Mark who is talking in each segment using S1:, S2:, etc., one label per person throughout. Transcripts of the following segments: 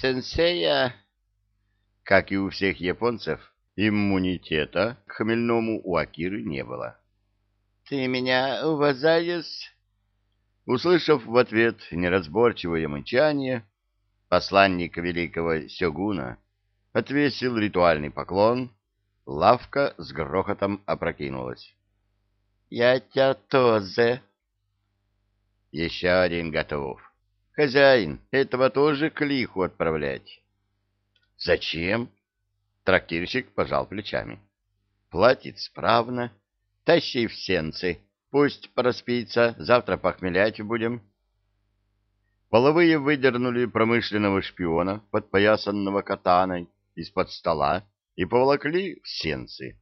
S1: сенсея. Как и у всех японцев, иммунитета к хмельному у Акиры не было. Ты меня уважаешь? Услышав в ответ неразборчивое мычание, посланник великого сёгуна отвесил ритуальный поклон, лавка с грохотом опрокинулась. — Я тебя тоже. — Еще один готов. Хозяин, этого тоже к лиху отправлять. — Зачем? — трактирщик пожал плечами. — Платит справно. Тащи в сенцы. Пусть проспится, завтра похмелять будем. Половые выдернули промышленного шпиона, подпоясанного катаной, из-под стола и поволокли в сенцы.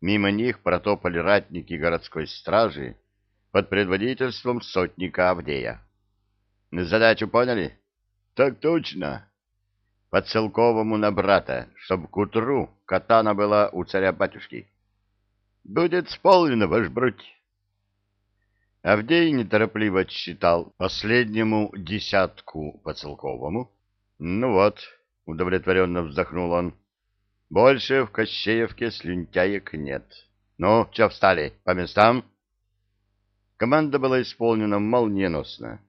S1: Мимо них протопали ратники городской стражи под предводительством сотника Авдея. Задачу поняли? Так точно. По целковому на брата, чтоб к утру катана была у царя-батюшки. Будет сполнено, ваш бруть. Авдей неторопливо отсчитал последнему десятку по целковому. Ну вот, удовлетворенно вздохнул он, больше в Кощеевке слюнтяек нет. Ну, че встали, по местам? Команда была исполнена молниеносно.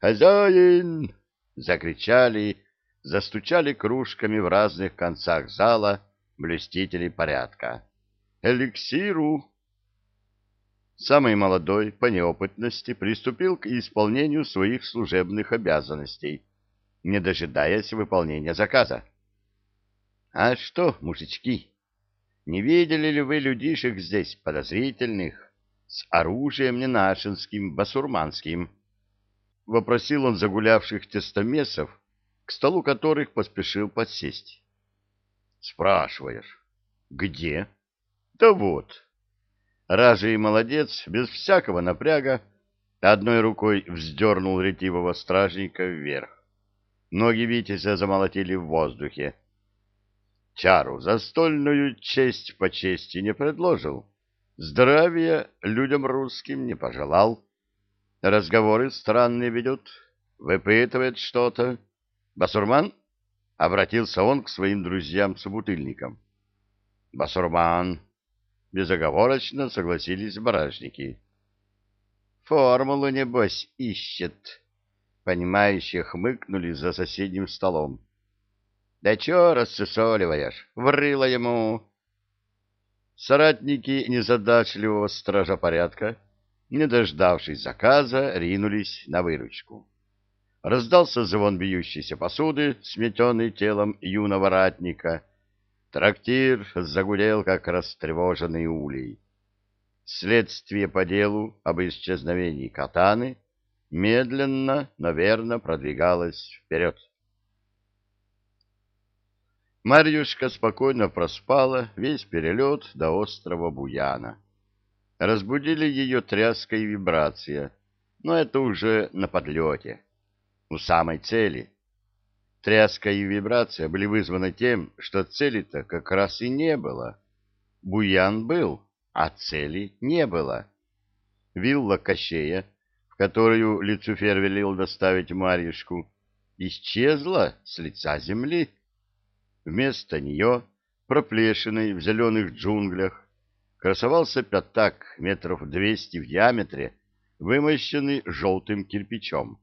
S1: «Хозяин!» — закричали, застучали кружками в разных концах зала блюстители порядка. «Эликсиру!» самый молодой по неопытности приступил к исполнению своих служебных обязанностей, не дожидаясь выполнения заказа. — А что, мужички, не видели ли вы людишек здесь подозрительных, с оружием ненашинским, басурманским? — вопросил он загулявших тестомесов, к столу которых поспешил подсесть. — Спрашиваешь, где? — Да вот. Ражий молодец, без всякого напряга, одной рукой вздернул ретивого стражника вверх. Ноги Витязя замолотили в воздухе. Чару застольную честь по чести не предложил. Здравия людям русским не пожелал. Разговоры странные ведут, выпытывает что-то. Басурман? Обратился он к своим друзьям-собутыльникам. Басурман, Безоговорочно согласились баражники. Формулу, небось, ищет. Понимающие хмыкнули за соседним столом. Да чё рассусоливаешь? Врыло ему. Соратники незадачливого стража порядка, не дождавшись заказа, ринулись на выручку. Раздался звон бьющейся посуды, сметенный телом юного ратника, Трактир загудел, как растревоженный улей. Следствие по делу об исчезновении катаны медленно, но верно продвигалось вперед. Марьюшка спокойно проспала весь перелет до острова Буяна. Разбудили ее тряска и вибрация, но это уже на подлете, у самой цели — Тряска и вибрация были вызваны тем, что цели-то как раз и не было. Буян был, а цели не было. Вилла Кощея, в которую Люцифер велел доставить Марьюшку, исчезла с лица земли. Вместо нее, проплешиной в зеленых джунглях, красовался пятак метров двести в диаметре, вымощенный желтым кирпичом.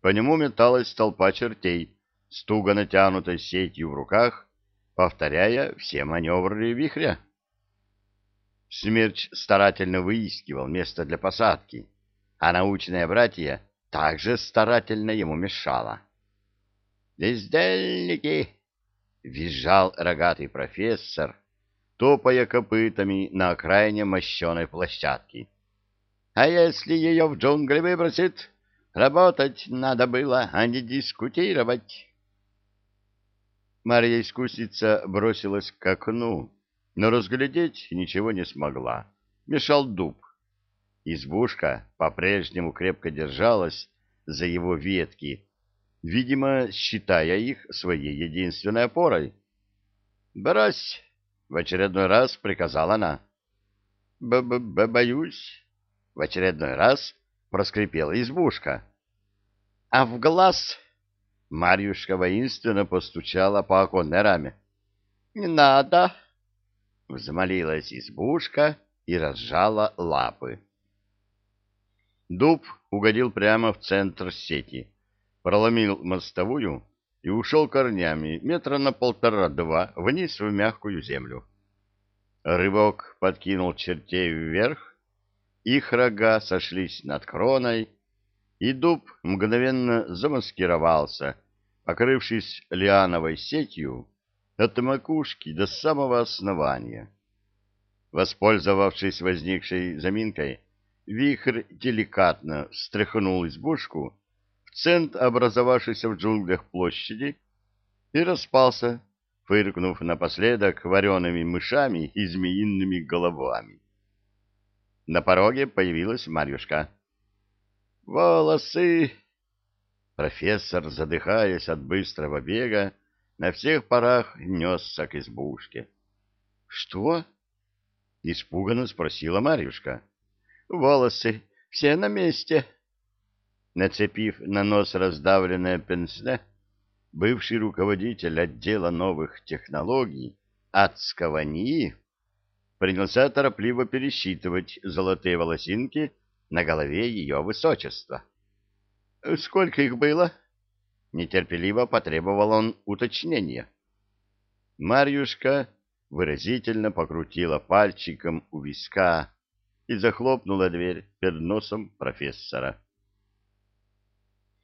S1: По нему металась толпа чертей, с туго натянутой сетью в руках, повторяя все маневры вихря. Смерч старательно выискивал место для посадки, а научное братья также старательно ему мешало. «Бездельники!» — визжал рогатый профессор, топая копытами на окраине мощеной площадки. «А если ее в джунгли выбросит? Работать надо было, а не дискутировать!» Марья-искусница бросилась к окну, но разглядеть ничего не смогла. Мешал дуб. Избушка по-прежнему крепко держалась за его ветки, видимо, считая их своей единственной опорой. «Брось!» — в очередной раз приказала она. «Б -б -б «Боюсь!» — в очередной раз проскрипела избушка. «А в глаз!» Марьюшка воинственно постучала по оконной раме. — Не надо! — взмолилась избушка и разжала лапы. Дуб угодил прямо в центр сети, проломил мостовую и ушел корнями метра на полтора-два вниз в мягкую землю. Рывок подкинул чертей вверх, их рога сошлись над кроной, и дуб мгновенно замаскировался, покрывшись лиановой сетью от макушки до самого основания. Воспользовавшись возникшей заминкой, вихрь деликатно стряхнул избушку центр образовавшейся в джунглях площади и распался, фыркнув напоследок вареными мышами и змеиными головами. На пороге появилась Марьюшка. «Волосы!» Профессор, задыхаясь от быстрого бега, на всех парах несся к избушке. «Что?» — испуганно спросила Марьюшка. «Волосы все на месте». Нацепив на нос раздавленное пенсне, бывший руководитель отдела новых технологий адского НИИ принялся торопливо пересчитывать золотые волосинки на голове ее высочества. — Сколько их было? — нетерпеливо потребовал он уточнения. Марьюшка выразительно покрутила пальчиком у виска и захлопнула дверь перед носом профессора.